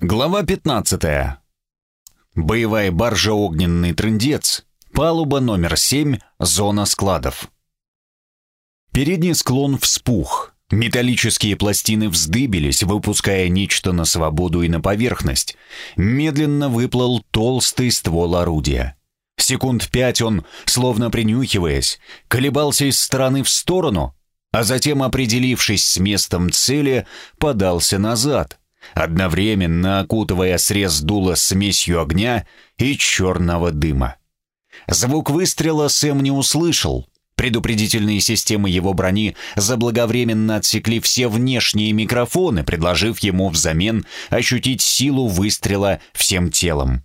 Глава 15. Боевая баржа «Огненный трындец». Палуба номер 7. Зона складов. Передний склон вспух. Металлические пластины вздыбились, выпуская нечто на свободу и на поверхность. Медленно выплыл толстый ствол орудия. Секунд пять он, словно принюхиваясь, колебался из стороны в сторону, а затем, определившись с местом цели, подался назад — одновременно окутывая срез дула смесью огня и черного дыма. Звук выстрела Сэм не услышал. Предупредительные системы его брони заблаговременно отсекли все внешние микрофоны, предложив ему взамен ощутить силу выстрела всем телом.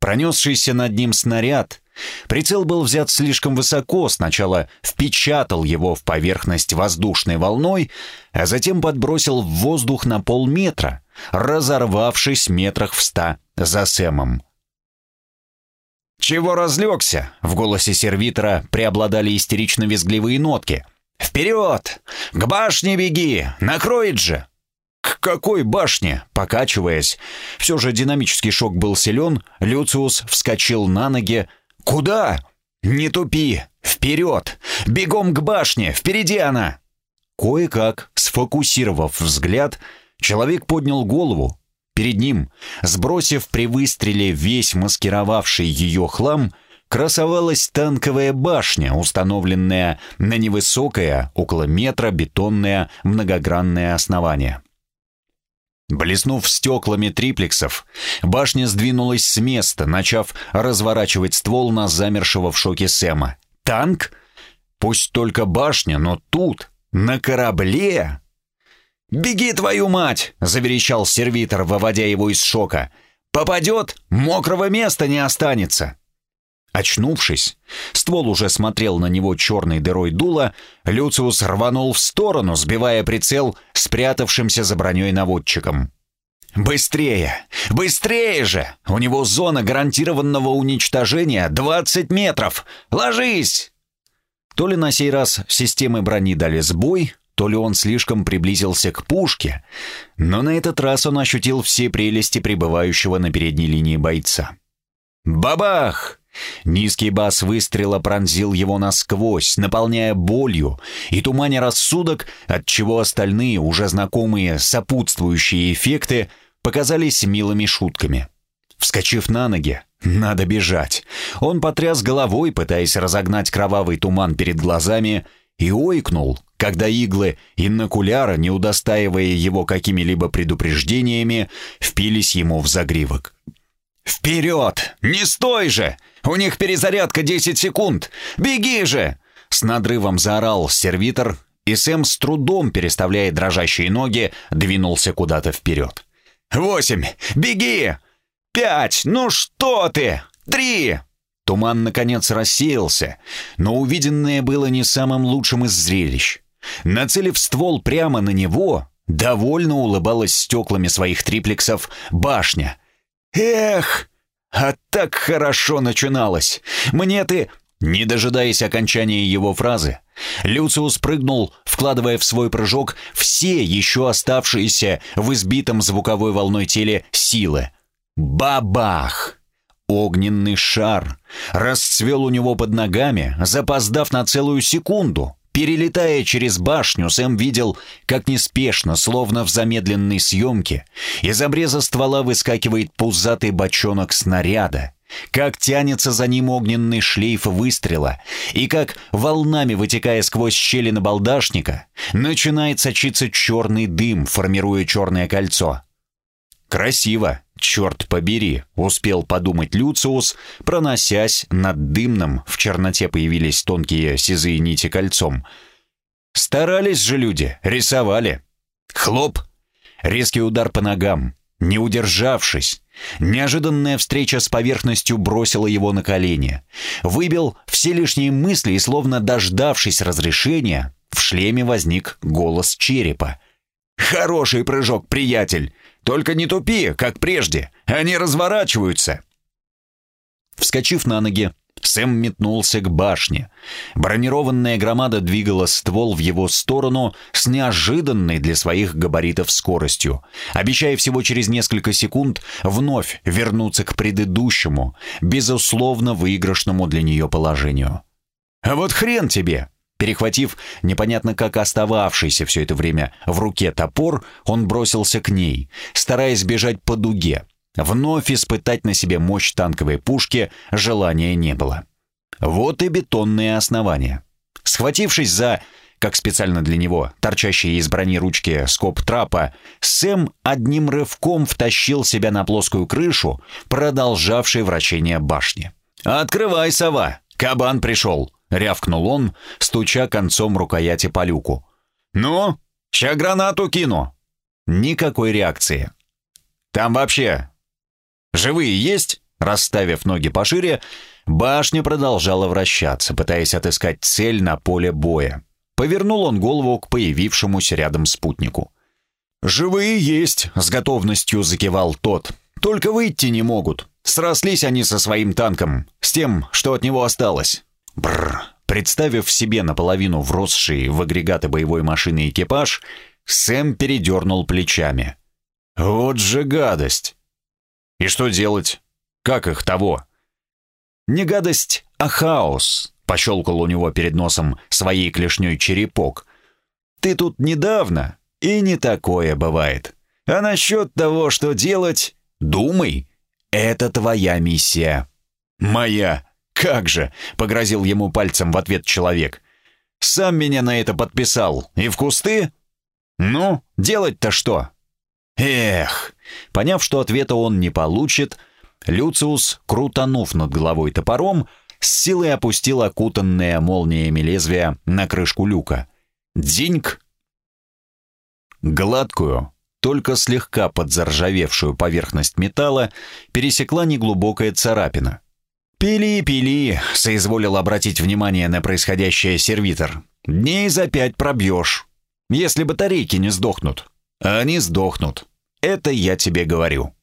Пронесшийся над ним снаряд Прицел был взят слишком высоко, сначала впечатал его в поверхность воздушной волной, а затем подбросил в воздух на полметра, разорвавшись метрах в ста за Сэмом. «Чего разлегся?» — в голосе сервитора преобладали истерично-визгливые нотки. «Вперед! К башне беги! Накроет же!» «К какой башне?» Покачиваясь, все же динамический шок был силен, Люциус вскочил на ноги, «Куда?» «Не тупи! Вперед! Бегом к башне! Впереди она!» Кое-как, сфокусировав взгляд, человек поднял голову. Перед ним, сбросив при выстреле весь маскировавший ее хлам, красовалась танковая башня, установленная на невысокое, около метра бетонное многогранное основание. Блеснув стеклами триплексов, башня сдвинулась с места, начав разворачивать ствол на замершего в шоке Сэма. «Танк? Пусть только башня, но тут, на корабле!» «Беги, твою мать!» — заверещал сервитор, выводя его из шока. «Попадет, мокрого места не останется!» Очнувшись, ствол уже смотрел на него черной дырой дула, Люциус рванул в сторону, сбивая прицел спрятавшимся за броней наводчиком. «Быстрее! Быстрее же! У него зона гарантированного уничтожения 20 метров! Ложись!» То ли на сей раз системы брони дали сбой, то ли он слишком приблизился к пушке, но на этот раз он ощутил все прелести пребывающего на передней линии бойца. «Бабах!» Низкий бас выстрела пронзил его насквозь, наполняя болью и туманя рассудок, отчего остальные, уже знакомые сопутствующие эффекты, показались милыми шутками. Вскочив на ноги, надо бежать. Он потряс головой, пытаясь разогнать кровавый туман перед глазами, и ойкнул, когда иглы иннокуляра, не удостаивая его какими-либо предупреждениями, впились ему в загривок. «Вперед! Не стой же! У них перезарядка 10 секунд! Беги же!» С надрывом заорал сервитор, и Сэм с трудом, переставляя дрожащие ноги, двинулся куда-то вперед. «Восемь! Беги! Пять! Ну что ты! Три!» Туман, наконец, рассеялся, но увиденное было не самым лучшим из зрелищ. Нацелив ствол прямо на него, довольно улыбалась стеклами своих триплексов башня — «Эх, а так хорошо начиналось! Мне ты...» Не дожидаясь окончания его фразы, Люциус прыгнул, вкладывая в свой прыжок все еще оставшиеся в избитом звуковой волной теле силы. Бабах! Огненный шар расцвел у него под ногами, запоздав на целую секунду. Перелетая через башню, Сэм видел, как неспешно, словно в замедленной съемке, из обреза ствола выскакивает пузатый бочонок снаряда, как тянется за ним огненный шлейф выстрела, и как, волнами вытекая сквозь щели набалдашника, начинает сочиться черный дым, формируя черное кольцо. «Красиво, черт побери», — успел подумать Люциус, проносясь над дымным, в черноте появились тонкие сизые нити кольцом. «Старались же люди, рисовали». Хлоп! Резкий удар по ногам. Не удержавшись, неожиданная встреча с поверхностью бросила его на колени. Выбил все лишние мысли и, словно дождавшись разрешения, в шлеме возник голос черепа. «Хороший прыжок, приятель! Только не тупи, как прежде. Они разворачиваются. Вскочив на ноги, Сэм метнулся к башне. Бронированная громада двигала ствол в его сторону с неожиданной для своих габаритов скоростью, обещая всего через несколько секунд вновь вернуться к предыдущему, безусловно выигрышному для нее положению. «А вот хрен тебе!» Перехватив непонятно как остававшийся все это время в руке топор, он бросился к ней, стараясь бежать по дуге. Вновь испытать на себе мощь танковой пушки желания не было. Вот и бетонные основания. Схватившись за, как специально для него, торчащие из брони ручки скоб трапа, Сэм одним рывком втащил себя на плоскую крышу, продолжавшей вращение башни. «Открывай, сова! Кабан пришел!» — рявкнул он, стуча концом рукояти по люку. «Ну, ща гранату кину!» Никакой реакции. «Там вообще Живые есть?» Расставив ноги пошире, башня продолжала вращаться, пытаясь отыскать цель на поле боя. Повернул он голову к появившемуся рядом спутнику. «Живые есть», — с готовностью закивал тот. «Только выйти не могут. Срослись они со своим танком, с тем, что от него осталось». Бррр. Представив себе наполовину вросший в агрегаты боевой машины экипаж, Сэм передернул плечами. «Вот же гадость!» И что делать? Как их того? Не гадость, а хаос, пощелкал у него перед носом своей клешней черепок. Ты тут недавно, и не такое бывает. А насчет того, что делать, думай, это твоя миссия. Моя. Как же, погрозил ему пальцем в ответ человек. Сам меня на это подписал. И в кусты? Ну, делать-то что? Эх, поняв, что ответа он не получит, Люциус, крутанув над головой топором, с силой опустил окутанное молниями лезвие на крышку люка. Диньк! Гладкую, только слегка подзаржавевшую поверхность металла пересекла неглубокая царапина. «Пили, пили», — соизволил обратить внимание на происходящее сервитор. «Дней за пять пробьешь, если батарейки не сдохнут». Они сдохнут. Это я тебе говорю.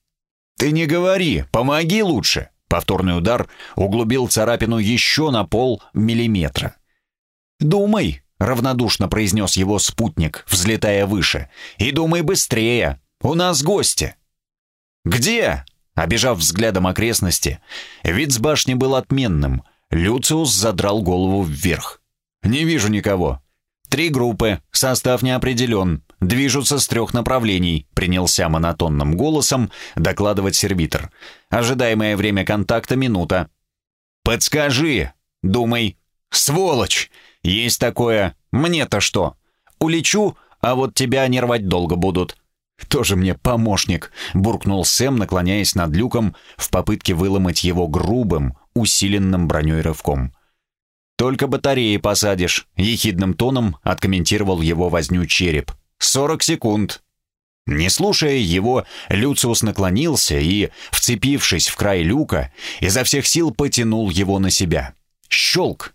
Ты не говори, помоги лучше. Повторный удар углубил царапину еще на пол миллиметра. «Думай», — равнодушно произнес его спутник, взлетая выше. «И думай быстрее. У нас гости». «Где?» Обежав взглядом окрестности, вид с башни был отменным. Люциус задрал голову вверх. «Не вижу никого. Три группы, состав не определен, движутся с трех направлений», принялся монотонным голосом докладывать сервитор. «Ожидаемое время контакта — минута». «Подскажи!» «Думай». «Сволочь! Есть такое. Мне-то что? Улечу, а вот тебя не рвать долго будут». «Тоже мне помощник», — буркнул Сэм, наклоняясь над люком в попытке выломать его грубым, усиленным броней рывком. «Только батареи посадишь», — ехидным тоном откомментировал его возню череп. «Сорок секунд». Не слушая его, Люциус наклонился и, вцепившись в край люка, изо всех сил потянул его на себя. Щелк!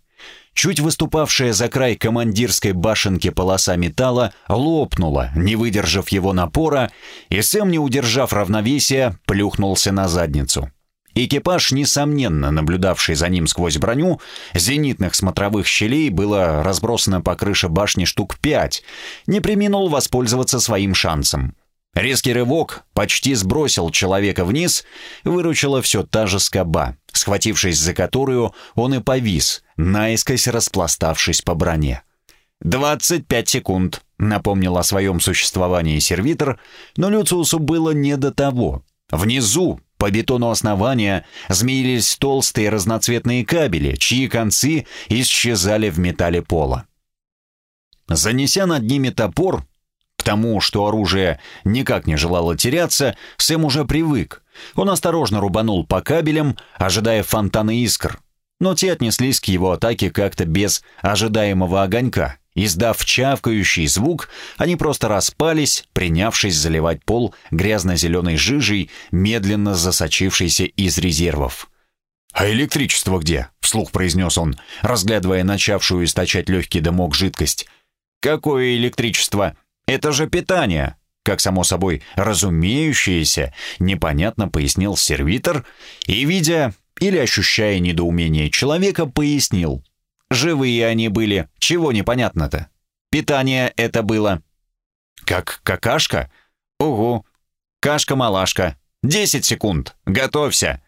Чуть выступавшая за край командирской башенки полоса металла лопнула, не выдержав его напора, и Сэм, не удержав равновесия, плюхнулся на задницу. Экипаж, несомненно наблюдавший за ним сквозь броню, зенитных смотровых щелей было разбросано по крыше башни штук пять, не приминул воспользоваться своим шансом. Резкий рывок почти сбросил человека вниз, выручила все та же скоба, схватившись за которую он и повис, наискось распластавшись по броне. «Двадцать пять секунд», — напомнил о своем существовании сервитор, но Люциусу было не до того. Внизу, по бетону основания змеились толстые разноцветные кабели, чьи концы исчезали в металле пола. Занеся над ними топор, к тому, что оружие никак не желало теряться, Сэм уже привык. Он осторожно рубанул по кабелям, ожидая фонтана искр. Но те отнеслись к его атаке как-то без ожидаемого огонька. Издав чавкающий звук, они просто распались, принявшись заливать пол грязно-зеленой жижей, медленно засочившейся из резервов. «А электричество где?» — вслух произнес он, разглядывая начавшую источать легкий дымок жидкость. «Какое электричество? Это же питание!» Как само собой разумеющееся, непонятно пояснил сервитор, и, видя или, ощущая недоумение человека, пояснил. Живые они были, чего непонятно-то? Питание это было. Как какашка? Угу. Кашка-малашка. Десять секунд. Готовься.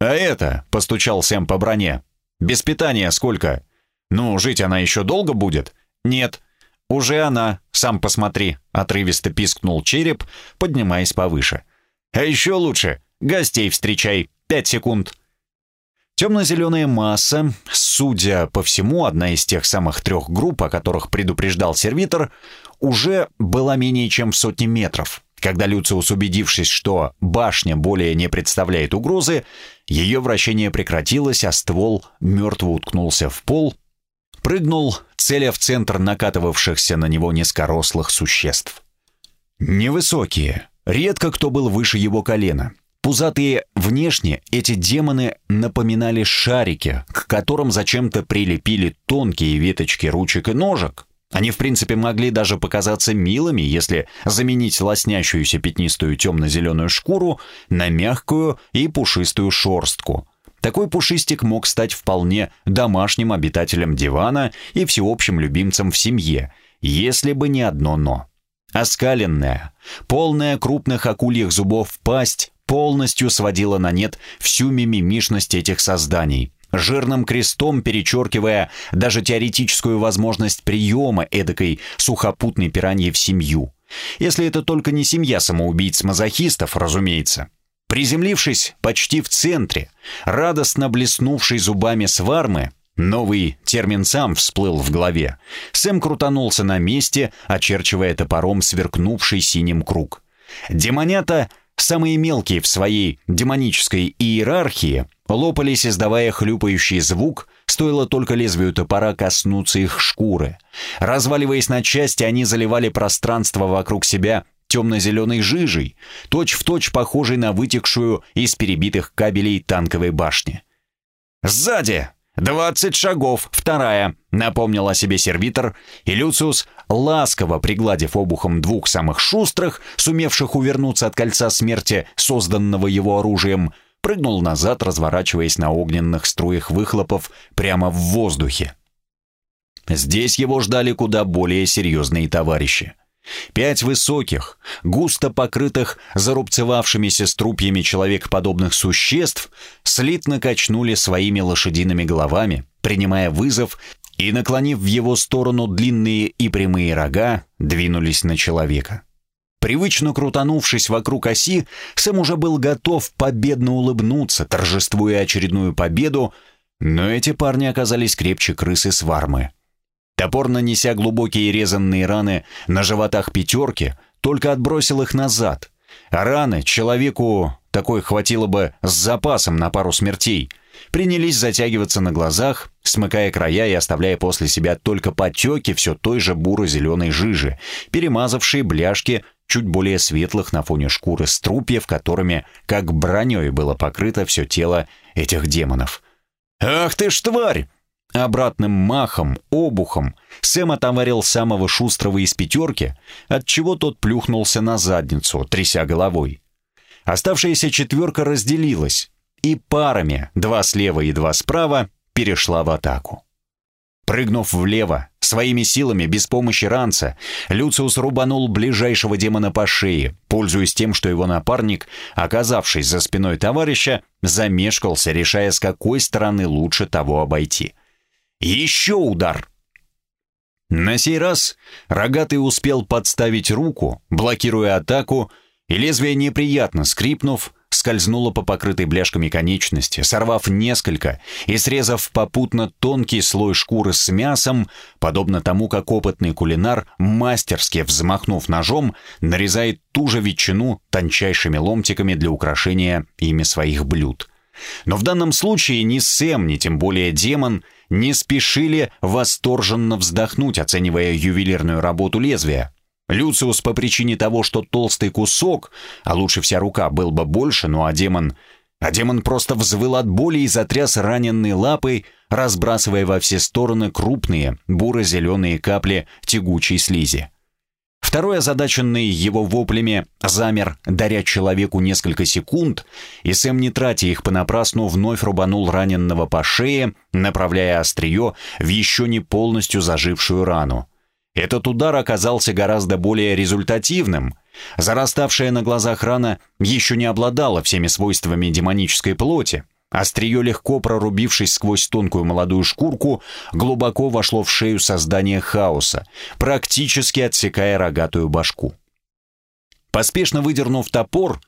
А это, постучал Сэм по броне. Без питания сколько? Ну, жить она еще долго будет? Нет. Уже она, сам посмотри, отрывисто пискнул череп, поднимаясь повыше. А еще лучше, гостей встречай. Пять секунд. Темно-зеленая масса, судя по всему, одна из тех самых трех групп, о которых предупреждал сервитор, уже была менее чем в сотне метров. Когда Люциус, убедившись, что башня более не представляет угрозы, ее вращение прекратилось, а ствол мертво уткнулся в пол, прыгнул, целя в центр накатывавшихся на него низкорослых существ. Невысокие, редко кто был выше его колена — Пузатые внешне эти демоны напоминали шарики, к которым зачем-то прилепили тонкие веточки ручек и ножек. Они, в принципе, могли даже показаться милыми, если заменить лоснящуюся пятнистую темно-зеленую шкуру на мягкую и пушистую шорстку. Такой пушистик мог стать вполне домашним обитателем дивана и всеобщим любимцем в семье, если бы не одно «но». Оскаленная, полная крупных акульих зубов пасть полностью сводила на нет всю мимимишность этих созданий, жирным крестом перечеркивая даже теоретическую возможность приема эдакой сухопутной пираньи в семью. Если это только не семья самоубийц-мазохистов, разумеется. Приземлившись почти в центре, радостно блеснувший зубами свармы, новый термин сам всплыл в голове, Сэм крутанулся на месте, очерчивая топором сверкнувший синим круг. Демонята — Самые мелкие в своей демонической иерархии лопались, издавая хлюпающий звук, стоило только лезвию топора коснуться их шкуры. Разваливаясь на части, они заливали пространство вокруг себя темно-зеленой жижей, точь-в-точь точь похожей на вытекшую из перебитых кабелей танковой башни. «Сзади!» «Двадцать шагов, вторая», — напомнил о себе сервитор, и Люциус, ласково пригладив обухом двух самых шустрых, сумевших увернуться от кольца смерти, созданного его оружием, прыгнул назад, разворачиваясь на огненных струях выхлопов прямо в воздухе. Здесь его ждали куда более серьезные товарищи. Пять высоких, густо покрытых зарубцевавшимися струпьями человекоподобных существ слитно качнули своими лошадиными головами, принимая вызов, и, наклонив в его сторону длинные и прямые рога, двинулись на человека. Привычно крутанувшись вокруг оси, Сэм уже был готов победно улыбнуться, торжествуя очередную победу, но эти парни оказались крепче крысы свармы. Топор, нанеся глубокие резанные раны на животах пятерки, только отбросил их назад. А раны человеку такой хватило бы с запасом на пару смертей. Принялись затягиваться на глазах, смыкая края и оставляя после себя только потеки все той же буро-зеленой жижи, перемазавшие бляшки чуть более светлых на фоне шкуры струпьев, которыми, как броней, было покрыто все тело этих демонов. «Ах ты ж тварь!» Обратным махом, обухом Сэм отоварил самого шустрого из пятерки, отчего тот плюхнулся на задницу, тряся головой. Оставшаяся четверка разделилась, и парами, два слева и два справа, перешла в атаку. Прыгнув влево, своими силами, без помощи ранца, Люциус рубанул ближайшего демона по шее, пользуясь тем, что его напарник, оказавшись за спиной товарища, замешкался, решая, с какой стороны лучше того обойти — еще удар. На сей раз рогатый успел подставить руку, блокируя атаку, и лезвие неприятно скрипнув, скользнуло по покрытой бляшками конечности, сорвав несколько и срезав попутно тонкий слой шкуры с мясом, подобно тому, как опытный кулинар, мастерски взмахнув ножом, нарезает ту же ветчину тончайшими ломтиками для украшения ими своих блюд. Но в данном случае ни Сэм, ни тем более демон — не спешили восторженно вздохнуть, оценивая ювелирную работу лезвия. Люциус по причине того, что толстый кусок, а лучше вся рука, был бы больше, ну а демон... А демон просто взвыл от боли и затряс раненной лапой, разбрасывая во все стороны крупные буро-зеленые капли тягучей слизи. Второй, озадаченный его воплями, замер, даря человеку несколько секунд, и Сэм, не тратя их понапрасну, вновь рубанул раненного по шее, направляя острие в еще не полностью зажившую рану. Этот удар оказался гораздо более результативным. Зараставшая на глазах рана еще не обладала всеми свойствами демонической плоти, Острие, легко прорубившись сквозь тонкую молодую шкурку, глубоко вошло в шею создания хаоса, практически отсекая рогатую башку. Поспешно выдернув топор,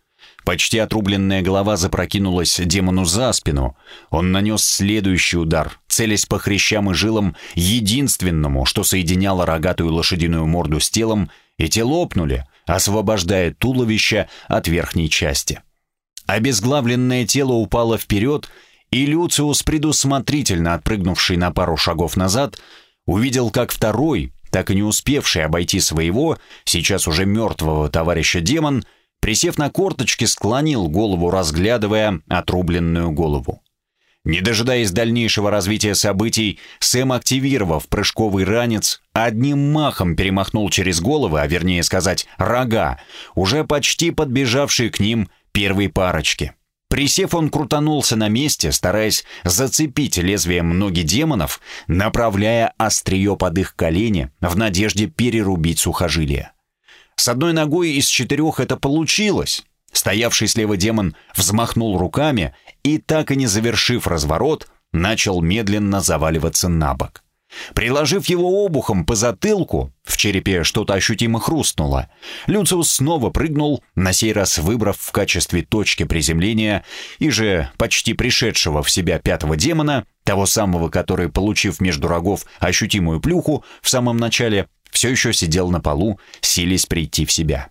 почти отрубленная голова запрокинулась демону за спину. Он нанес следующий удар, целясь по хрящам и жилам единственному, что соединяло рогатую лошадиную морду с телом, и те лопнули, освобождая туловище от верхней части. Обезглавленное тело упало вперед, и Люциус, предусмотрительно отпрыгнувший на пару шагов назад, увидел, как второй, так и не успевший обойти своего, сейчас уже мертвого товарища демон, присев на корточки, склонил голову, разглядывая отрубленную голову. Не дожидаясь дальнейшего развития событий, Сэм, активировав прыжковый ранец, одним махом перемахнул через головы, а вернее сказать, рога, уже почти подбежавший к ним первой парочки. Присев, он крутанулся на месте, стараясь зацепить лезвием ноги демонов, направляя острие под их колени в надежде перерубить сухожилие. С одной ногой из четырех это получилось. Стоявший слева демон взмахнул руками и, так и не завершив разворот, начал медленно заваливаться на бок. Приложив его обухом по затылку, в черепе что-то ощутимо хрустнуло. Люциус снова прыгнул, на сей раз выбрав в качестве точки приземления и же почти пришедшего в себя пятого демона, того самого, который, получив между рогов ощутимую плюху, в самом начале все еще сидел на полу, силясь прийти в себя.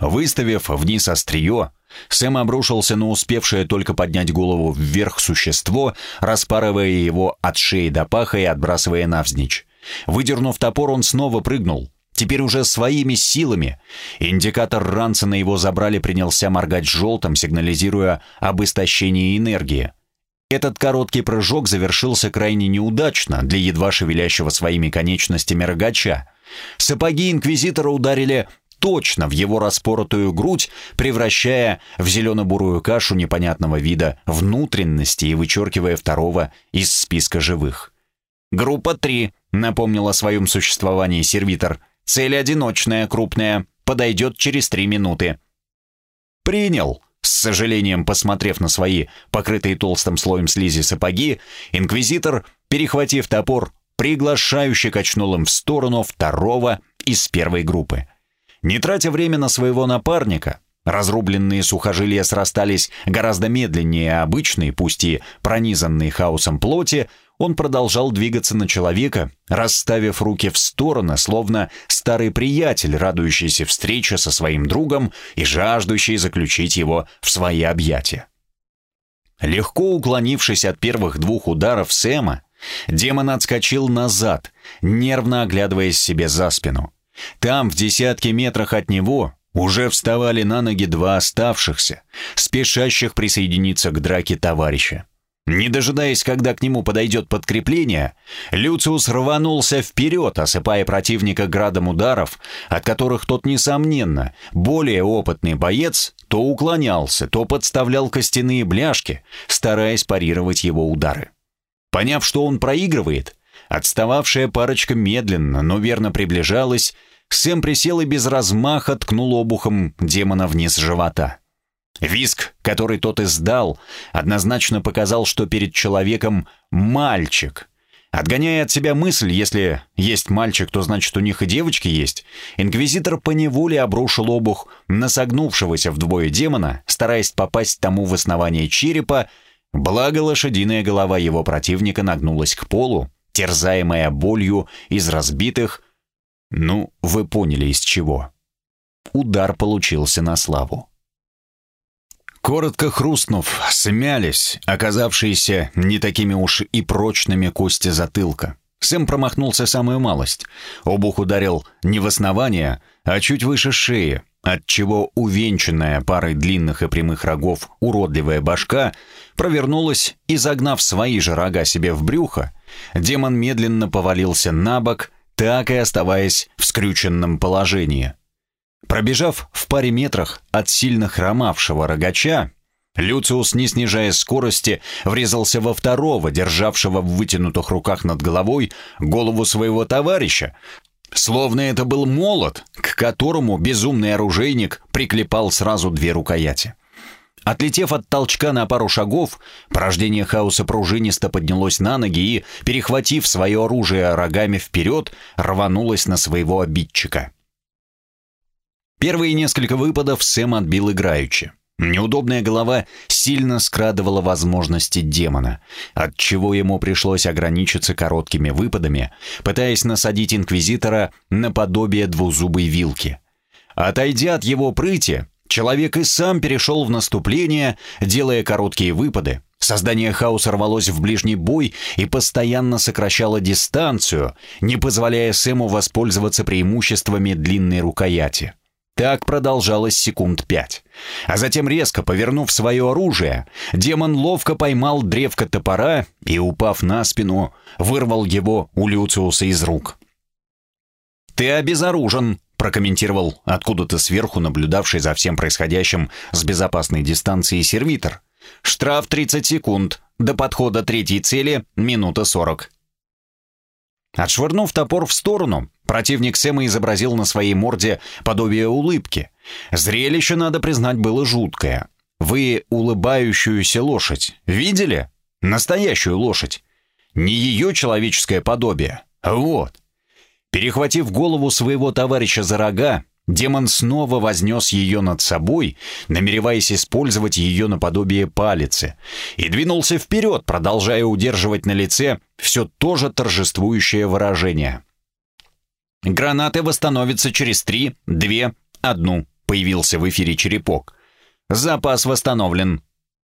Выставив вниз острие, Сэм обрушился на успевшее только поднять голову вверх существо, распарывая его от шеи до паха и отбрасывая навзничь. Выдернув топор, он снова прыгнул. Теперь уже своими силами. Индикатор ранца на его забрали принялся моргать желтым, сигнализируя об истощении энергии. Этот короткий прыжок завершился крайне неудачно для едва шевелящего своими конечностями рогача. Сапоги инквизитора ударили точно в его распоротую грудь, превращая в зелено-бурую кашу непонятного вида внутренности и вычеркивая второго из списка живых. «Группа 3», — напомнил о своем существовании сервитор. «Цель одиночная, крупная, подойдет через три минуты». «Принял», с сожалением посмотрев на свои, покрытые толстым слоем слизи сапоги, инквизитор, перехватив топор, приглашающе качнул им в сторону второго из первой группы. Не тратя время на своего напарника, разрубленные сухожилия срастались гораздо медленнее обычной, пусть и пронизанной хаосом плоти, он продолжал двигаться на человека, расставив руки в стороны, словно старый приятель, радующийся встрече со своим другом и жаждущий заключить его в свои объятия. Легко уклонившись от первых двух ударов Сэма, демон отскочил назад, нервно оглядываясь себе за спину. Там, в десятке метрах от него, уже вставали на ноги два оставшихся, спешащих присоединиться к драке товарища. Не дожидаясь, когда к нему подойдет подкрепление, Люциус рванулся вперед, осыпая противника градом ударов, от которых тот, несомненно, более опытный боец, то уклонялся, то подставлял костяные бляшки, стараясь парировать его удары. Поняв, что он проигрывает, отстававшая парочка медленно, но верно приближалась, Сэм присел и без размаха ткнул обухом демона вниз живота. Виск, который тот издал, однозначно показал, что перед человеком мальчик. Отгоняя от себя мысль, если есть мальчик, то значит у них и девочки есть, инквизитор поневоле обрушил обух на согнувшегося вдвое демона, стараясь попасть тому в основание черепа, благо лошадиная голова его противника нагнулась к полу, терзаемая болью из разбитых, ну, вы поняли из чего. Удар получился на славу. Коротко хрустнув, смялись оказавшиеся не такими уж и прочными кости затылка. Сэм промахнулся самую малость. Обух ударил не в основание, а чуть выше шеи, отчего увенчанная парой длинных и прямых рогов уродливая башка провернулась и, загнав свои же рога себе в брюхо, демон медленно повалился на бок, так и оставаясь в скрюченном положении. Пробежав в паре метрах от сильно хромавшего рогача, Люциус, не снижая скорости, врезался во второго, державшего в вытянутых руках над головой голову своего товарища, словно это был молот, к которому безумный оружейник приклепал сразу две рукояти. Отлетев от толчка на пару шагов, порождение хаоса пружинисто поднялось на ноги и, перехватив свое оружие рогами вперед, рванулось на своего обидчика. Первые несколько выпадов Сэм отбил играючи. Неудобная голова сильно скрадывала возможности демона, отчего ему пришлось ограничиться короткими выпадами, пытаясь насадить инквизитора наподобие двузубой вилки. Отойдя от его прыти, человек и сам перешел в наступление, делая короткие выпады. Создание хаоса рвалось в ближний бой и постоянно сокращало дистанцию, не позволяя Сэму воспользоваться преимуществами длинной рукояти. Так продолжалось секунд пять. А затем, резко повернув свое оружие, демон ловко поймал древко топора и, упав на спину, вырвал его у Люциуса из рук. «Ты обезоружен», — прокомментировал откуда-то сверху наблюдавший за всем происходящим с безопасной дистанции сервитор. «Штраф 30 секунд. До подхода третьей цели — минута 40». Отшвырнув топор в сторону, противник Сэма изобразил на своей морде подобие улыбки. Зрелище, надо признать, было жуткое. Вы улыбающуюся лошадь видели? Настоящую лошадь. Не ее человеческое подобие. Вот. Перехватив голову своего товарища за рога, Демон снова вознес ее над собой, намереваясь использовать ее наподобие палицы, и двинулся вперед, продолжая удерживать на лице все то же торжествующее выражение. «Гранаты восстановятся через три, две, одну», — появился в эфире черепок. «Запас восстановлен».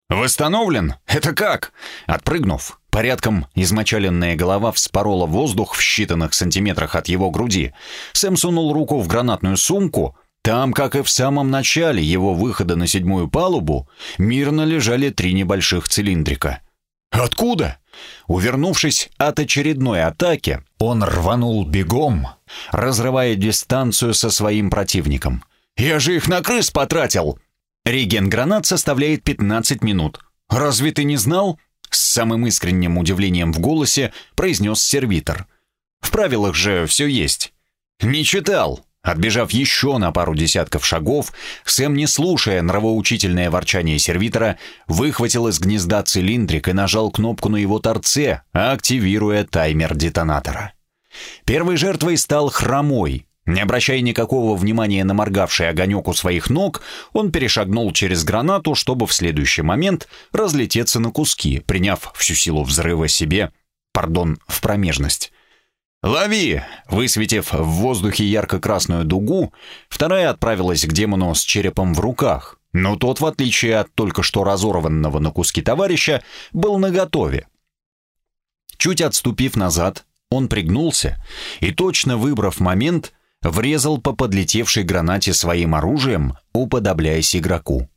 «Восстановлен? Это как?» Отпрыгнув, Порядком измочаленная голова вспорола воздух в считанных сантиметрах от его груди. Сэм сунул руку в гранатную сумку. Там, как и в самом начале его выхода на седьмую палубу, мирно лежали три небольших цилиндрика. «Откуда?» Увернувшись от очередной атаки, он рванул бегом, разрывая дистанцию со своим противником. «Я же их на крыс потратил!» Реген гранат составляет 15 минут. «Разве ты не знал?» С самым искренним удивлением в голосе произнес сервитор. «В правилах же все есть». «Не читал». Отбежав еще на пару десятков шагов, Сэм, не слушая нравоучительное ворчание сервитора, выхватил из гнезда цилиндрик и нажал кнопку на его торце, активируя таймер детонатора. Первой жертвой стал хромой, не обращая никакого внимания на моргавший огонек у своих ног, он перешагнул через гранату, чтобы в следующий момент разлететься на куски, приняв всю силу взрыва себе, пардон, в промежность. «Лови!» Высветив в воздухе ярко-красную дугу, вторая отправилась к демону с черепом в руках, но тот, в отличие от только что разорванного на куски товарища, был наготове. Чуть отступив назад, он пригнулся и, точно выбрав момент, врезал по подлетевшей гранате своим оружием, уподобляясь игроку.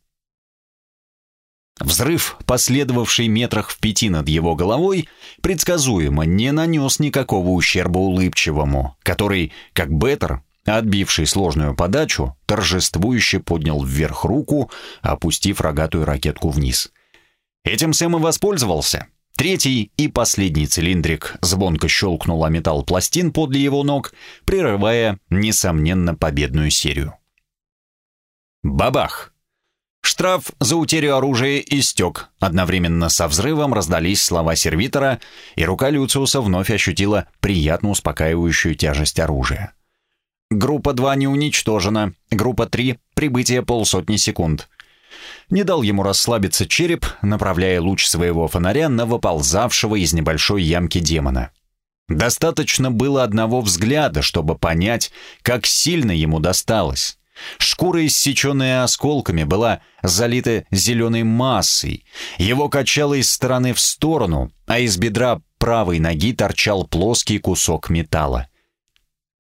Взрыв, последовавший метрах в пяти над его головой, предсказуемо не нанес никакого ущерба улыбчивому, который, как Беттер, отбивший сложную подачу, торжествующе поднял вверх руку, опустив рогатую ракетку вниз. Этим Сэм и воспользовался. Третий и последний цилиндрик звонко щелкнул о металл пластин подле его ног, прерывая, несомненно, победную серию. Бабах! Штраф за утерю оружия истек. Одновременно со взрывом раздались слова сервитора, и рука Люциуса вновь ощутила приятно успокаивающую тяжесть оружия. Группа 2 не уничтожена. Группа 3 — прибытие полсотни секунд не дал ему расслабиться череп, направляя луч своего фонаря на выползавшего из небольшой ямки демона. Достаточно было одного взгляда, чтобы понять, как сильно ему досталось. Шкура, иссеченная осколками, была залита зеленой массой. Его качало из стороны в сторону, а из бедра правой ноги торчал плоский кусок металла.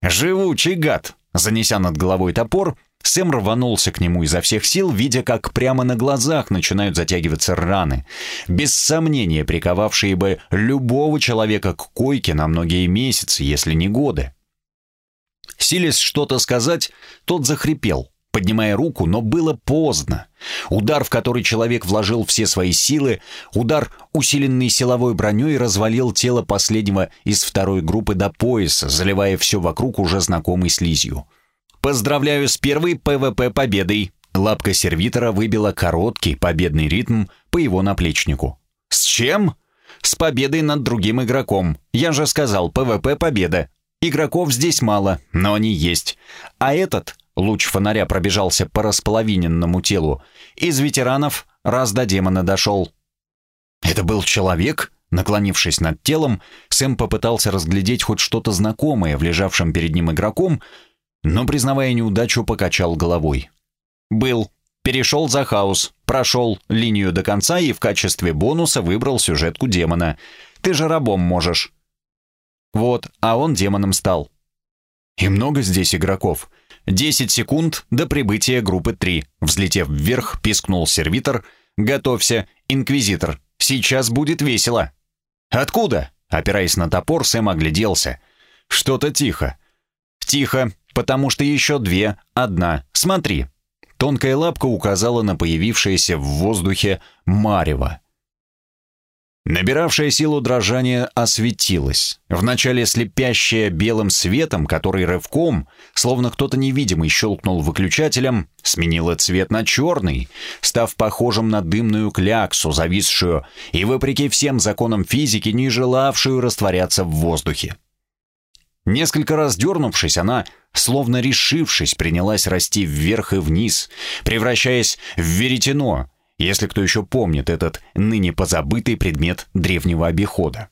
«Живучий гад!» Занеся над головой топор, Сэм рванулся к нему изо всех сил, видя, как прямо на глазах начинают затягиваться раны, без сомнения приковавшие бы любого человека к койке на многие месяцы, если не годы. Силясь что-то сказать, тот захрипел, поднимая руку, но было поздно. Удар, в который человек вложил все свои силы, удар, усиленный силовой броней, развалил тело последнего из второй группы до пояса, заливая все вокруг уже знакомой слизью. «Поздравляю с первой ПВП победой!» Лапка сервитора выбила короткий победный ритм по его наплечнику. «С чем?» «С победой над другим игроком. Я же сказал, ПВП победа. Игроков здесь мало, но они есть. А этот, луч фонаря пробежался по располовиненному телу, из ветеранов раз до демона дошел. Это был человек? Наклонившись над телом, Сэм попытался разглядеть хоть что-то знакомое в лежавшем перед ним игроком, но, признавая неудачу, покачал головой. «Был. Перешел за хаос, прошел линию до конца и в качестве бонуса выбрал сюжетку демона. Ты же рабом можешь. Вот, а он демоном стал. И много здесь игроков. 10 секунд до прибытия группы 3. Взлетев вверх, пискнул сервитор. «Готовься, инквизитор. Сейчас будет весело». «Откуда?» Опираясь на топор, Сэм огляделся. «Что-то тихо». «Тихо, потому что еще две, одна. Смотри». Тонкая лапка указала на появившееся в воздухе марево. Набиравшая силу дрожания осветилась, вначале слепящая белым светом, который рывком, словно кто-то невидимый щелкнул выключателем, сменила цвет на черный, став похожим на дымную кляксу, зависшую и, вопреки всем законам физики, не желавшую растворяться в воздухе. Несколько раз дернувшись, она, словно решившись, принялась расти вверх и вниз, превращаясь в веретено, если кто еще помнит этот ныне позабытый предмет древнего обихода.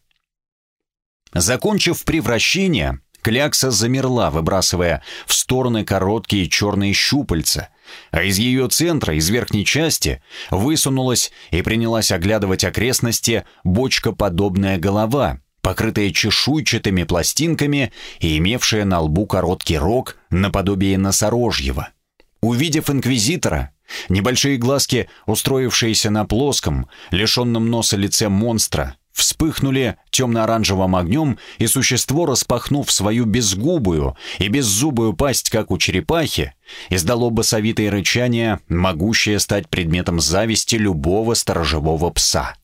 Закончив превращение, клякса замерла, выбрасывая в стороны короткие черные щупальца, а из ее центра, из верхней части, высунулась и принялась оглядывать окрестности бочкоподобная голова, покрытая чешуйчатыми пластинками и имевшая на лбу короткий рог наподобие носорожьего. Увидев инквизитора, Небольшие глазки, устроившиеся на плоском, лишенном носа лице монстра, вспыхнули темно-оранжевым огнем, и существо, распахнув свою безгубую и беззубую пасть, как у черепахи, издало басовитое рычание, могущее стать предметом зависти любого сторожевого пса.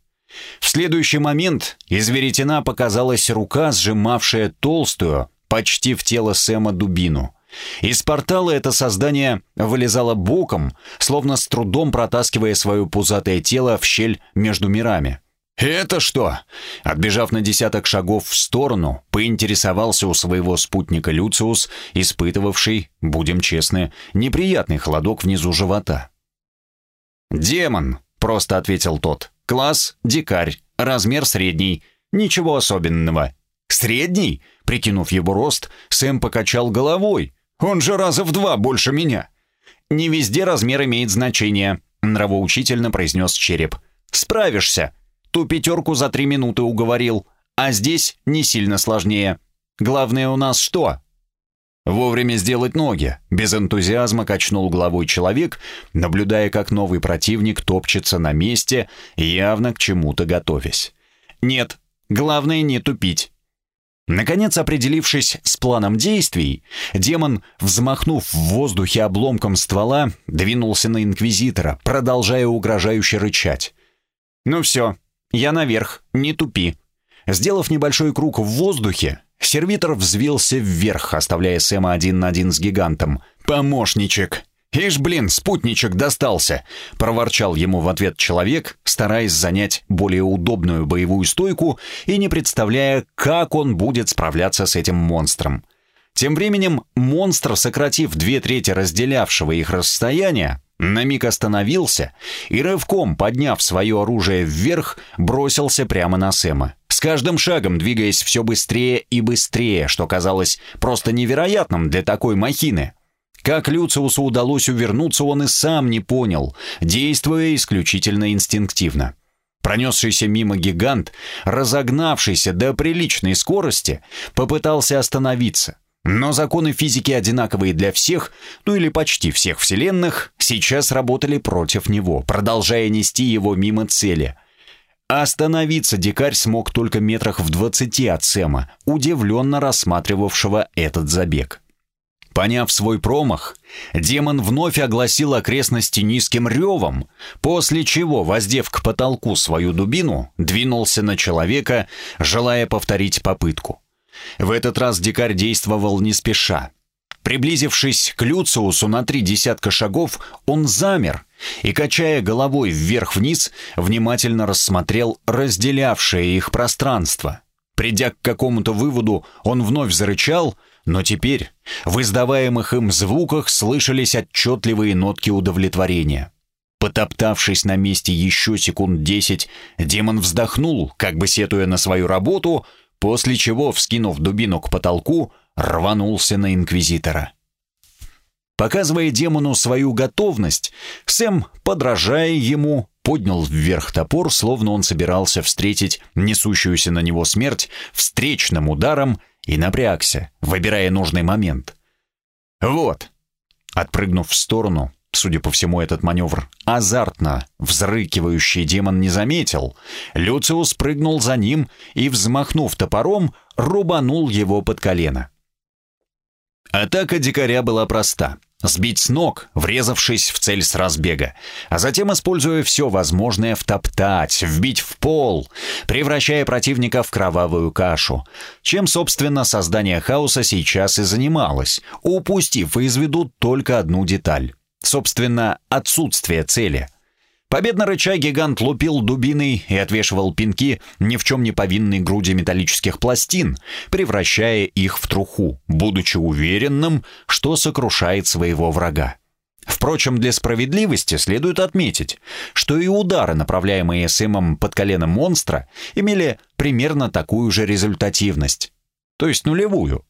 В следующий момент из веретена показалась рука, сжимавшая толстую, почти в тело Сэма дубину — из портала это создание вылезало боком, словно с трудом протаскивая свое пузатое тело в щель между мирами. «Это что?» Отбежав на десяток шагов в сторону, поинтересовался у своего спутника Люциус, испытывавший, будем честны, неприятный холодок внизу живота. «Демон», — просто ответил тот. «Класс — дикарь, размер средний, ничего особенного». «Средний?» — прикинув его рост, Сэм покачал головой, он же раза в два больше меня. Не везде размер имеет значение, нравоучительно произнес череп. Справишься. Ту пятерку за три минуты уговорил, а здесь не сильно сложнее. Главное у нас что? Вовремя сделать ноги. Без энтузиазма качнул головой человек, наблюдая, как новый противник топчется на месте, явно к чему-то готовясь. Нет, главное не тупить. Наконец, определившись с планом действий, демон, взмахнув в воздухе обломком ствола, двинулся на инквизитора, продолжая угрожающе рычать. «Ну все, я наверх, не тупи». Сделав небольшой круг в воздухе, сервитор взвился вверх, оставляя Сэма один на один с гигантом. «Помощничек!» «Ишь, блин, спутничек достался!» — проворчал ему в ответ человек, стараясь занять более удобную боевую стойку и не представляя, как он будет справляться с этим монстром. Тем временем монстр, сократив две трети разделявшего их расстояния, на миг остановился и рывком, подняв свое оружие вверх, бросился прямо на Сэма. С каждым шагом двигаясь все быстрее и быстрее, что казалось просто невероятным для такой махины. Как Люциусу удалось увернуться, он и сам не понял, действуя исключительно инстинктивно. Пронесшийся мимо гигант, разогнавшийся до приличной скорости, попытался остановиться. Но законы физики одинаковые для всех, ну или почти всех вселенных, сейчас работали против него, продолжая нести его мимо цели. Остановиться дикарь смог только метрах в двадцати от Сэма, удивленно рассматривавшего этот забег. Поняв свой промах, демон вновь огласил окрестности низким ревом, после чего, воздев к потолку свою дубину, двинулся на человека, желая повторить попытку. В этот раз дикарь действовал не спеша. Приблизившись к Люциусу на три десятка шагов, он замер и, качая головой вверх-вниз, внимательно рассмотрел разделявшее их пространство. Придя к какому-то выводу, он вновь зарычал — но теперь в издаваемых им звуках слышались отчетливые нотки удовлетворения. Потоптавшись на месте еще секунд десять, демон вздохнул, как бы сетуя на свою работу, после чего, вскинув дубину к потолку, рванулся на инквизитора. Показывая демону свою готовность, Сэм, подражая ему, поднял вверх топор, словно он собирался встретить несущуюся на него смерть встречным ударом и напрягся, выбирая нужный момент. «Вот!» Отпрыгнув в сторону, судя по всему, этот маневр азартно взрыкивающий демон не заметил, Люциус прыгнул за ним и, взмахнув топором, рубанул его под колено. Атака дикаря была проста сбить с ног, врезавшись в цель с разбега, а затем, используя все возможное, втоптать, вбить в пол, превращая противника в кровавую кашу, чем, собственно, создание хаоса сейчас и занималось, упустив из виду только одну деталь, собственно, отсутствие цели — Победно рыча гигант лупил дубиной и отвешивал пинки ни в чем не повинной груди металлических пластин, превращая их в труху, будучи уверенным, что сокрушает своего врага. Впрочем, для справедливости следует отметить, что и удары, направляемые СМом под коленом монстра, имели примерно такую же результативность, то есть нулевую.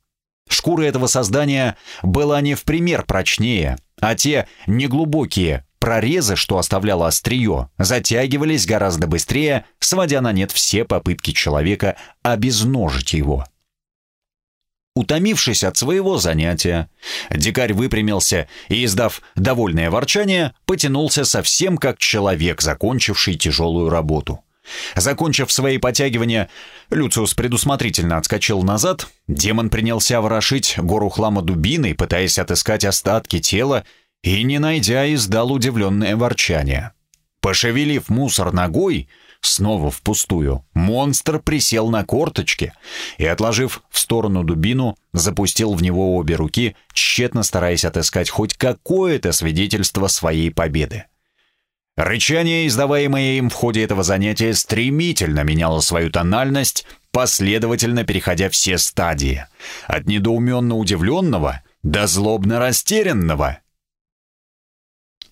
Шкура этого создания была не в пример прочнее, а те неглубокие, Прорезы, что оставляло острие, затягивались гораздо быстрее, сводя на нет все попытки человека обезножить его. Утомившись от своего занятия, дикарь выпрямился и, издав довольное ворчание, потянулся совсем как человек, закончивший тяжелую работу. Закончив свои подтягивания, Люциус предусмотрительно отскочил назад, демон принялся ворошить гору хлама дубиной, пытаясь отыскать остатки тела и, не найдя, издал удивленное ворчание. Пошевелив мусор ногой, снова впустую, монстр присел на корточки и, отложив в сторону дубину, запустил в него обе руки, тщетно стараясь отыскать хоть какое-то свидетельство своей победы. Рычание, издаваемое им в ходе этого занятия, стремительно меняло свою тональность, последовательно переходя все стадии. От недоуменно удивленного до злобно растерянного —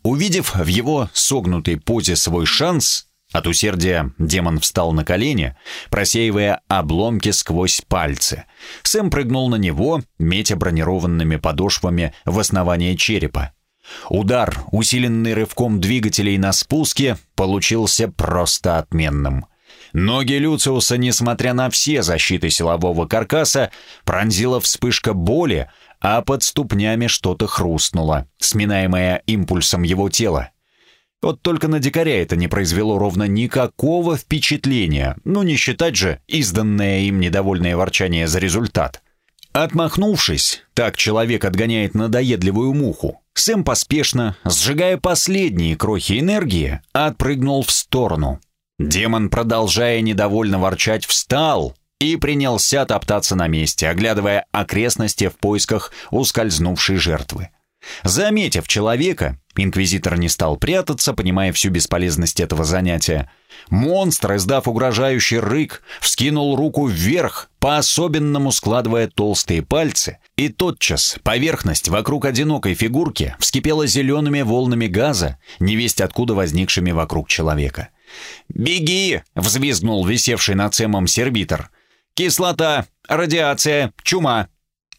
Увидев в его согнутой позе свой шанс, от усердия демон встал на колени, просеивая обломки сквозь пальцы. Сэм прыгнул на него, метя бронированными подошвами в основание черепа. Удар, усиленный рывком двигателей на спуске, получился просто отменным. Ноги Люциуса, несмотря на все защиты силового каркаса, пронзила вспышка боли, а под ступнями что-то хрустнуло, сминаемое импульсом его тела. Вот только на дикаря это не произвело ровно никакого впечатления, ну не считать же изданное им недовольное ворчание за результат. Отмахнувшись, так человек отгоняет надоедливую муху, Сэм поспешно, сжигая последние крохи энергии, отпрыгнул в сторону. Демон, продолжая недовольно ворчать, встал и принялся топтаться на месте, оглядывая окрестности в поисках ускользнувшей жертвы. Заметив человека, инквизитор не стал прятаться, понимая всю бесполезность этого занятия. Монстр, издав угрожающий рык, вскинул руку вверх, по-особенному складывая толстые пальцы, и тотчас поверхность вокруг одинокой фигурки вскипела зелеными волнами газа, невесть откуда возникшими вокруг человека. «Беги!» — взвизгнул висевший над цемом сервитор. Кислота, радиация, чума.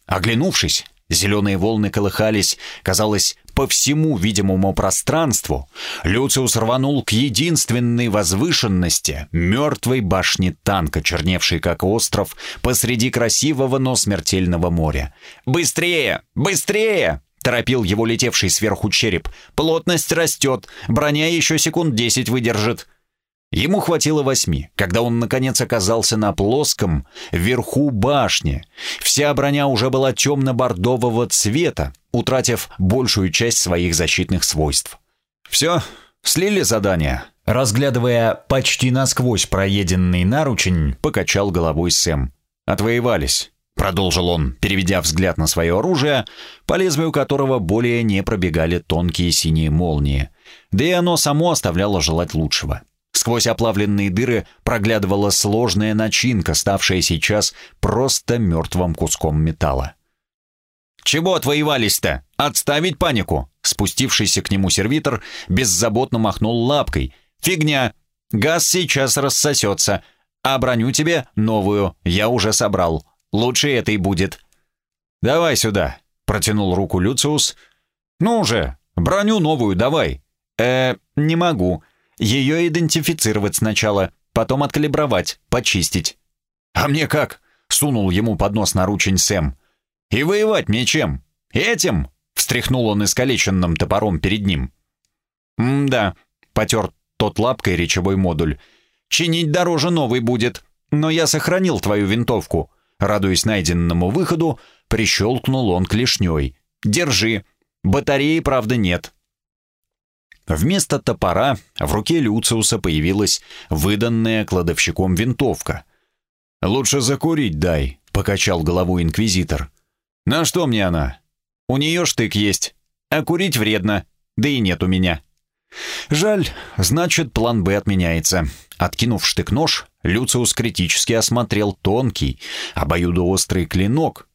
Оглянувшись, зеленые волны колыхались, казалось, по всему видимому пространству. Люциус рванул к единственной возвышенности мертвой башни танка, черневшей как остров посреди красивого, но смертельного моря. «Быстрее! Быстрее!» торопил его летевший сверху череп. «Плотность растет, броня еще секунд десять выдержит». Ему хватило восьми, когда он наконец оказался на плоском верху башни. Вся броня уже была темно-бордового цвета, утратив большую часть своих защитных свойств. «Все, слили задание?» Разглядывая почти насквозь проеденный наручень, покачал головой Сэм. «Отвоевались», — продолжил он, переведя взгляд на свое оружие, по лезвию которого более не пробегали тонкие синие молнии. Да и оно само оставляло желать лучшего. Сквозь оплавленные дыры проглядывала сложная начинка, ставшая сейчас просто мертвым куском металла. «Чего отвоевались-то? Отставить панику!» Спустившийся к нему сервитор беззаботно махнул лапкой. «Фигня! Газ сейчас рассосется, а броню тебе новую я уже собрал. Лучше этой будет». «Давай сюда», — протянул руку Люциус. «Ну же, броню новую давай». «Э, не могу. Ее идентифицировать сначала, потом откалибровать, почистить. «А мне как?» — сунул ему под нос наручень Сэм. «И воевать мне чем? Этим?» — встряхнул он искалеченным топором перед ним. «М-да», — потер тот лапкой речевой модуль. «Чинить дороже новый будет, но я сохранил твою винтовку». Радуясь найденному выходу, прищелкнул он клешней. «Держи. Батареи, правда, нет. Вместо топора в руке Люциуса появилась выданная кладовщиком винтовка. «Лучше закурить дай», — покачал головой инквизитор. «На что мне она? У нее штык есть, а курить вредно, да и нет у меня». «Жаль, значит, план «Б» отменяется». Откинув штык-нож, Люциус критически осмотрел тонкий, обоюдоострый клинок.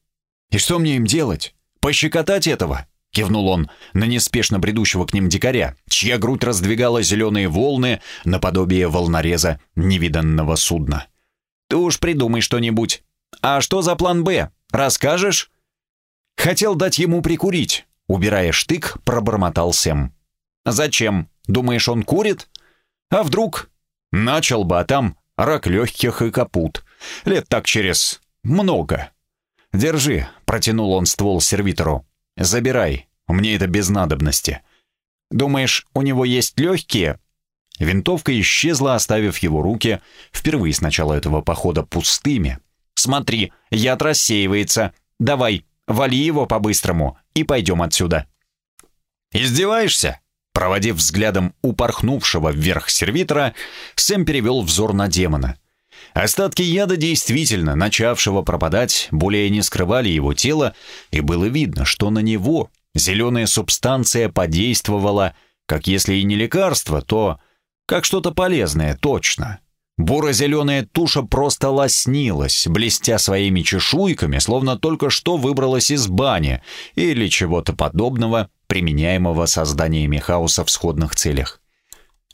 «И что мне им делать? Пощекотать этого?» — кивнул он на неспешно бредущего к ним дикаря, чья грудь раздвигала зеленые волны наподобие волнореза невиданного судна. «Ты уж придумай что-нибудь. А что за план «Б»? Расскажешь?» Хотел дать ему прикурить. Убирая штык, пробормотал Сэм. «Зачем? Думаешь, он курит? А вдруг? Начал бы, а там рак легких и капут. Лет так через много. Держи», — протянул он ствол сервитору. Забирай, мне это без надобности. Думаешь, у него есть легкие?» Винтовка исчезла, оставив его руки, впервые с начала этого похода, пустыми. «Смотри, яд рассеивается. Давай, вали его по-быстрому и пойдем отсюда». «Издеваешься?» Проводив взглядом упорхнувшего вверх сервитора, Сэм перевел взор на демона. Остатки яда действительно, начавшего пропадать, более не скрывали его тело, и было видно, что на него зеленая субстанция подействовала, как если и не лекарство, то как что-то полезное, точно. Буро-зеленая туша просто лоснилась, блестя своими чешуйками, словно только что выбралась из бани или чего-то подобного, применяемого созданиями хаоса в сходных целях.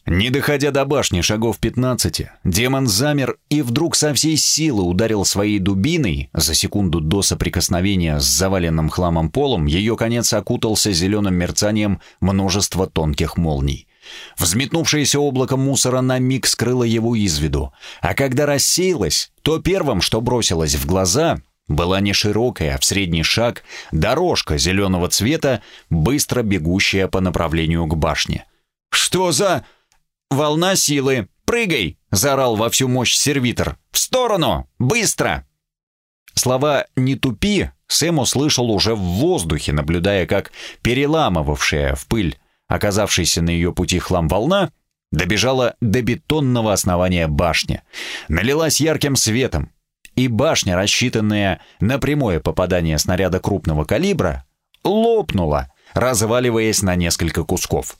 Не доходя до башни шагов 15, демон замер и вдруг со всей силы ударил своей дубиной. За секунду до соприкосновения с заваленным хламом полом ее конец окутался зеленым мерцанием множества тонких молний. Взметнувшееся облако мусора на миг скрыло его из виду, а когда рассеялось, то первым, что бросилось в глаза, была не широкая, а в средний шаг дорожка зеленого цвета, быстро бегущая по направлению к башне. «Что за...» «Волна силы! Прыгай!» — заорал во всю мощь сервитор. «В сторону! Быстро!» Слова «не тупи» Сэм услышал уже в воздухе, наблюдая, как переламывавшая в пыль оказавшаяся на ее пути хлам волна добежала до бетонного основания башни, налилась ярким светом, и башня, рассчитанная на прямое попадание снаряда крупного калибра, лопнула, разваливаясь на несколько кусков.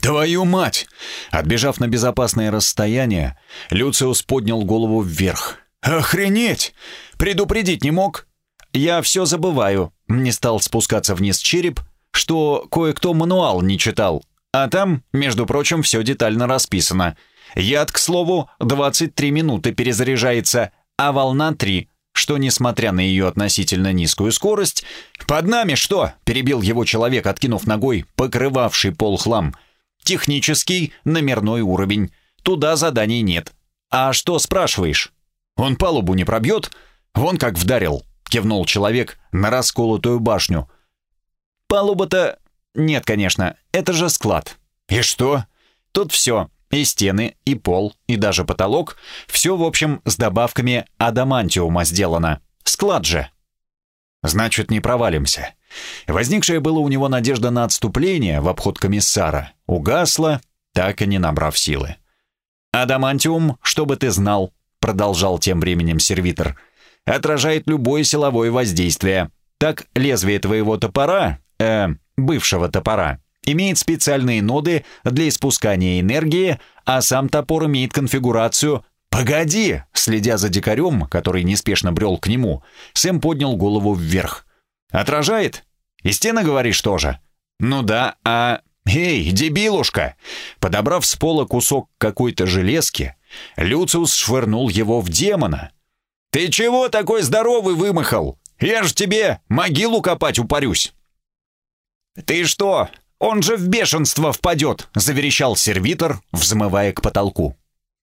«Твою мать!» Отбежав на безопасное расстояние, Люциус поднял голову вверх. «Охренеть! Предупредить не мог?» «Я все забываю», — не стал спускаться вниз череп, что кое-кто мануал не читал. А там, между прочим, все детально расписано. Яд, к слову, 23 минуты перезаряжается, а волна 3, что, несмотря на ее относительно низкую скорость... «Под нами что?» — перебил его человек, откинув ногой покрывавший пол хлам — Технический номерной уровень. Туда заданий нет. А что спрашиваешь? Он палубу не пробьет? Вон как вдарил, кивнул человек на расколотую башню. Палуба-то... Нет, конечно, это же склад. И что? Тут все. И стены, и пол, и даже потолок — все, в общем, с добавками адамантиума сделано. Склад же. Значит, не провалимся. Возникшая была у него надежда на отступление в обход комиссара угасла, так и не набрав силы. «Адамантиум, чтобы ты знал», — продолжал тем временем сервитор, — «отражает любое силовое воздействие. Так лезвие твоего топора, э, бывшего топора, имеет специальные ноды для испускания энергии, а сам топор имеет конфигурацию «Погоди!» Следя за дикарем, который неспешно брел к нему, Сэм поднял голову вверх. «Отражает? И стена, говоришь, тоже?» «Ну да, а...» «Эй, дебилушка!» Подобрав с пола кусок какой-то железки, Люциус швырнул его в демона. «Ты чего такой здоровый вымахал? Я ж тебе могилу копать упарюсь!» «Ты что? Он же в бешенство впадет!» — заверещал сервитор, взмывая к потолку.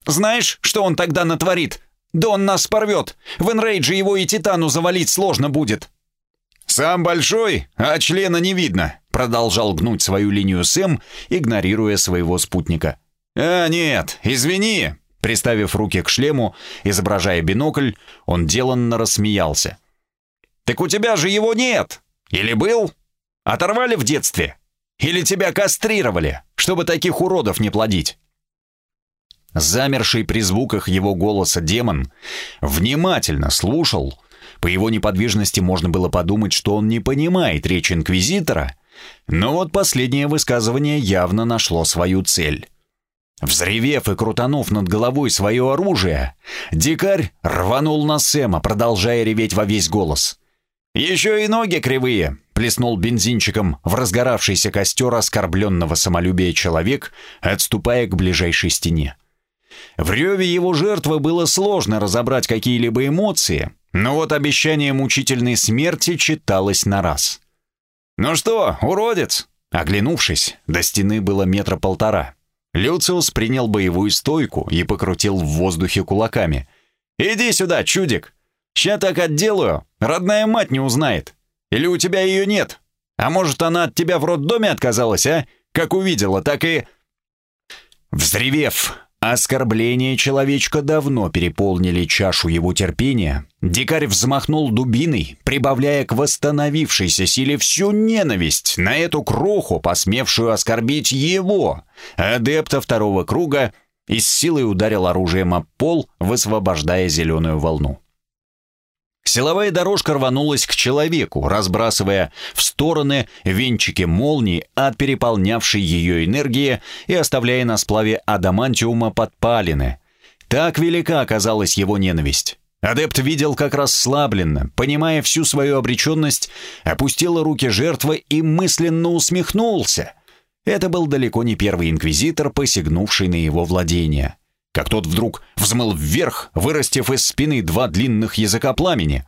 «Знаешь, что он тогда натворит? Да он нас порвет! В Энрейдже его и Титану завалить сложно будет!» «Сам большой, а члена не видно», — продолжал гнуть свою линию Сэм, игнорируя своего спутника. «А, нет, извини», — приставив руки к шлему, изображая бинокль, он деланно рассмеялся. «Так у тебя же его нет! Или был? Оторвали в детстве? Или тебя кастрировали, чтобы таких уродов не плодить?» Замерший при звуках его голоса демон внимательно слушал, по его неподвижности можно было подумать, что он не понимает речь инквизитора, но вот последнее высказывание явно нашло свою цель. Взревев и крутанув над головой свое оружие, дикарь рванул на Сэма, продолжая реветь во весь голос. «Еще и ноги кривые!» — плеснул бензинчиком в разгоравшийся костер оскорбленного самолюбия человек, отступая к ближайшей стене. В реве его жертвы было сложно разобрать какие-либо эмоции, но вот обещание мучительной смерти читалось на раз. «Ну что, уродец?» Оглянувшись, до стены было метра полтора. Люциус принял боевую стойку и покрутил в воздухе кулаками. «Иди сюда, чудик! Ща так отделаю, родная мать не узнает. Или у тебя ее нет? А может, она от тебя в роддоме отказалась, а? Как увидела, так и...» Взревев, Оскорбления человечка давно переполнили чашу его терпения. Дикарь взмахнул дубиной, прибавляя к восстановившейся силе всю ненависть на эту кроху, посмевшую оскорбить его, адепта второго круга, и с силой ударил оружием об пол, высвобождая зеленую волну. Силовая дорожка рванулась к человеку, разбрасывая в стороны венчики молний от переполнявшей ее энергии и оставляя на сплаве адамантиума подпалины. Так велика оказалась его ненависть. Адепт видел, как расслабленно, понимая всю свою обреченность, опустила руки жертвы и мысленно усмехнулся. Это был далеко не первый инквизитор, посягнувший на его владение как тот вдруг взмыл вверх, вырастив из спины два длинных языка пламени.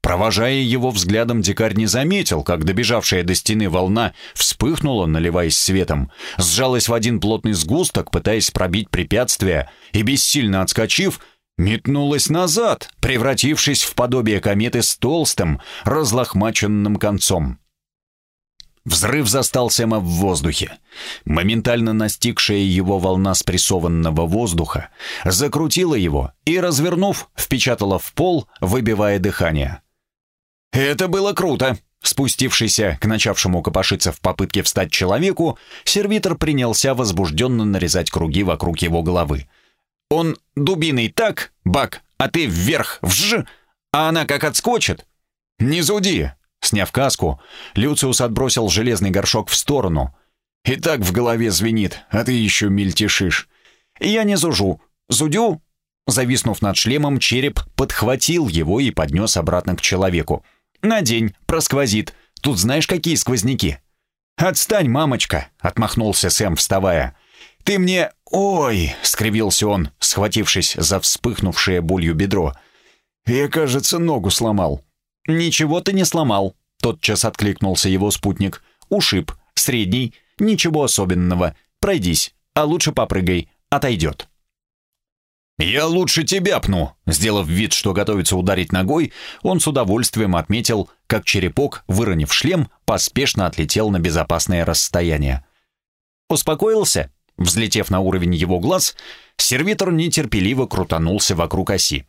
Провожая его взглядом, дикарь не заметил, как добежавшая до стены волна вспыхнула, наливаясь светом, сжалась в один плотный сгусток, пытаясь пробить препятствие, и, бессильно отскочив, метнулась назад, превратившись в подобие кометы с толстым, разлохмаченным концом. Взрыв застал Сэма в воздухе. Моментально настигшая его волна спрессованного воздуха закрутила его и, развернув, впечатала в пол, выбивая дыхание. «Это было круто!» Спустившийся к начавшему копошиться в попытке встать человеку, сервитор принялся возбужденно нарезать круги вокруг его головы. «Он дубиной так, бак, а ты вверх, вж, а она как отскочит!» «Не зуди, Сняв каску, Люциус отбросил железный горшок в сторону. «И так в голове звенит, а ты еще мельтешишь». «Я не зужу. Зудю?» Зависнув над шлемом, череп подхватил его и поднес обратно к человеку. «Надень, просквозит. Тут знаешь, какие сквозняки?» «Отстань, мамочка!» — отмахнулся Сэм, вставая. «Ты мне... Ой!» — скривился он, схватившись за вспыхнувшее болью бедро. «Я, кажется, ногу сломал». «Ничего ты не сломал», — тотчас откликнулся его спутник. «Ушиб, средний, ничего особенного. Пройдись, а лучше попрыгай, отойдет». «Я лучше тебя пну!» Сделав вид, что готовится ударить ногой, он с удовольствием отметил, как черепок, выронив шлем, поспешно отлетел на безопасное расстояние. «Успокоился?» Взлетев на уровень его глаз, сервитор нетерпеливо крутанулся вокруг оси.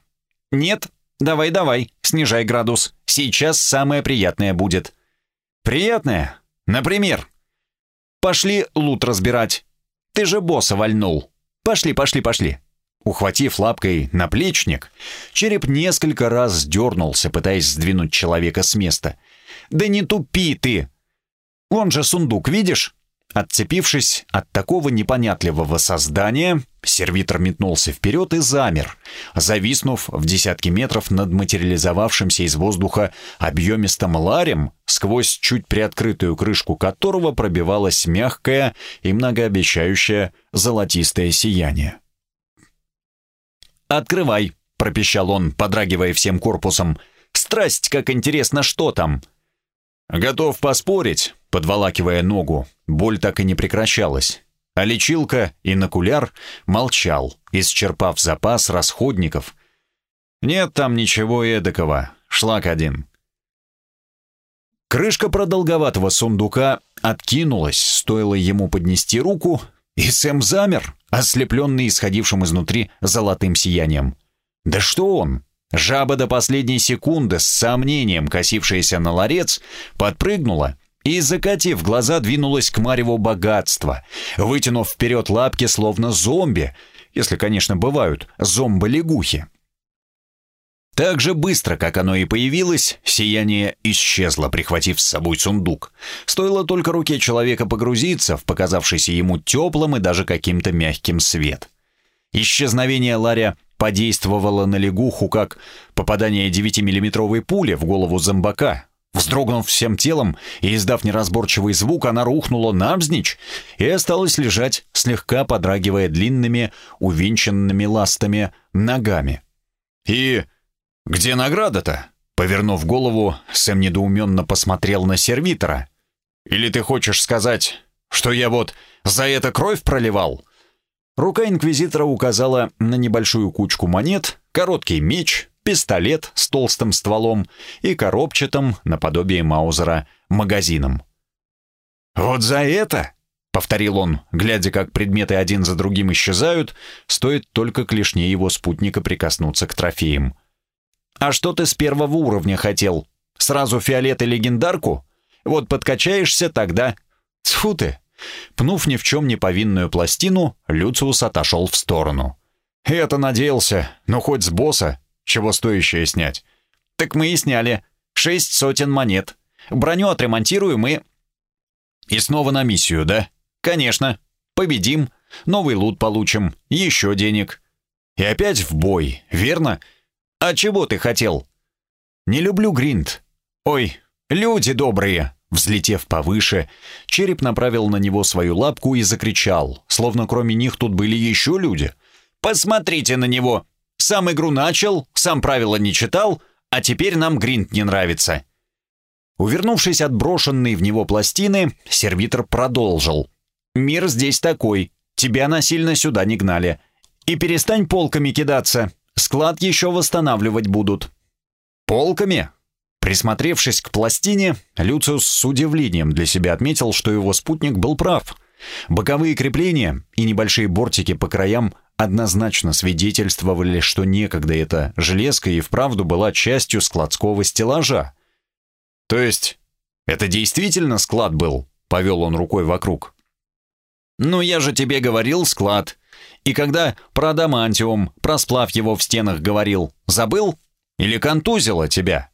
«Нет, давай-давай, снижай градус. Сейчас самое приятное будет». «Приятное? Например?» «Пошли лут разбирать. Ты же босса вальнул. Пошли, пошли, пошли». Ухватив лапкой наплечник, череп несколько раз дернулся, пытаясь сдвинуть человека с места. «Да не тупи ты! Вон же сундук, видишь? Отцепившись от такого непонятливого создания, сервитор метнулся вперед и замер, зависнув в десятки метров над материализовавшимся из воздуха объемистым ларем, сквозь чуть приоткрытую крышку которого пробивалось мягкое и многообещающее золотистое сияние. «Открывай», — пропищал он, подрагивая всем корпусом. «Страсть, как интересно, что там!» «Готов поспорить», подволакивая ногу. Боль так и не прекращалась. А лечилка, инокуляр, молчал, исчерпав запас расходников. «Нет там ничего эдакого. Шлак один». Крышка продолговатого сундука откинулась, стоило ему поднести руку, и Сэм замер, ослепленный исходившим изнутри золотым сиянием. «Да что он? Жаба до последней секунды, с сомнением косившаяся на ларец, подпрыгнула и, закатив глаза, двинулась к Мареву богатства, вытянув вперед лапки, словно зомби, если, конечно, бывают зомбы-лягухи. Так же быстро, как оно и появилось, сияние исчезло, прихватив с собой сундук. Стоило только руке человека погрузиться в показавшийся ему теплым и даже каким-то мягким свет. Исчезновение Ларя подействовало на лягуху, как попадание 9-миллиметровой пули в голову зомбака. Вздрогнув всем телом и издав неразборчивый звук, она рухнула навзничь и осталась лежать, слегка подрагивая длинными, увенчанными ластами ногами. «И где награда-то?» Повернув голову, Сэм недоуменно посмотрел на сервитора. «Или ты хочешь сказать, что я вот за это кровь проливал?» Рука инквизитора указала на небольшую кучку монет, короткий меч, пистолет с толстым стволом и коробчатым, наподобие Маузера, магазином. «Вот за это!» — повторил он, глядя, как предметы один за другим исчезают, стоит только клешне его спутника прикоснуться к трофеям. «А что ты с первого уровня хотел? Сразу фиолет и легендарку? Вот подкачаешься тогда...» Тьфу ты! Пнув ни в чем не повинную пластину, Люциус отошел в сторону. «Это надеялся, но хоть с босса, чего стоящее снять». «Так мы и сняли. Шесть сотен монет. Броню отремонтируем и...» «И снова на миссию, да?» «Конечно. Победим, новый лут получим, еще денег. И опять в бой, верно? А чего ты хотел?» «Не люблю гринд. Ой, люди добрые!» Взлетев повыше, череп направил на него свою лапку и закричал, словно кроме них тут были еще люди. «Посмотрите на него! Сам игру начал, сам правила не читал, а теперь нам гринд не нравится». Увернувшись от брошенной в него пластины, сервитор продолжил. «Мир здесь такой, тебя насильно сюда не гнали. И перестань полками кидаться, склад еще восстанавливать будут». «Полками?» Присмотревшись к пластине, Люциус с удивлением для себя отметил, что его спутник был прав. Боковые крепления и небольшие бортики по краям однозначно свидетельствовали, что некогда эта железка и вправду была частью складского стеллажа. «То есть, это действительно склад был?» — повел он рукой вокруг. «Ну, я же тебе говорил склад. И когда про адамантиум, про сплав его в стенах говорил, забыл? Или контузило тебя?»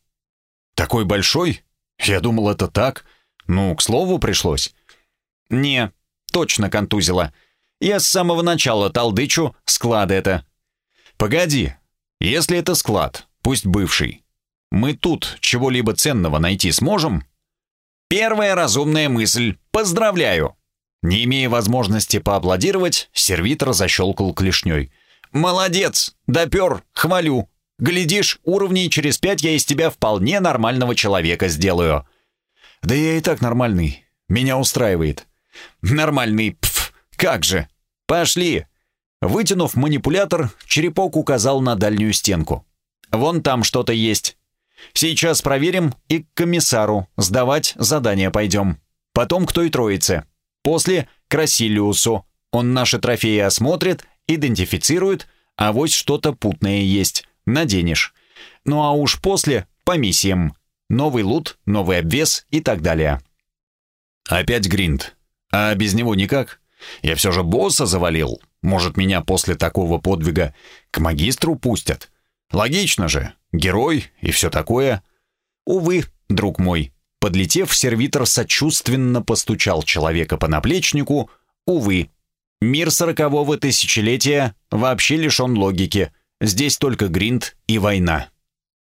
Такой большой? Я думал, это так. Ну, к слову пришлось. Не, точно контузило. Я с самого начала талдычу склад это. Погоди, если это склад, пусть бывший, мы тут чего-либо ценного найти сможем? Первая разумная мысль. Поздравляю. Не имея возможности поаплодировать, сервитор защелкал клешней. «Молодец! Допер! Хвалю! Глядишь, уровней через пять я из тебя вполне нормального человека сделаю». «Да я и так нормальный. Меня устраивает». «Нормальный, пф, как же. Пошли». Вытянув манипулятор, черепок указал на дальнюю стенку. «Вон там что-то есть. Сейчас проверим и к комиссару сдавать задание пойдем. Потом к той троице. После к Расилиусу. Он наши трофеи осмотрит, идентифицирует, а вось что-то путное есть, наденешь. Ну а уж после по миссиям. Новый лут, новый обвес и так далее. Опять гринд. А без него никак. Я все же босса завалил. Может, меня после такого подвига к магистру пустят? Логично же. Герой и все такое. Увы, друг мой. Подлетев, сервитор сочувственно постучал человека по наплечнику. Увы. Мир сорокового тысячелетия вообще лишен логики. Здесь только гринд и война.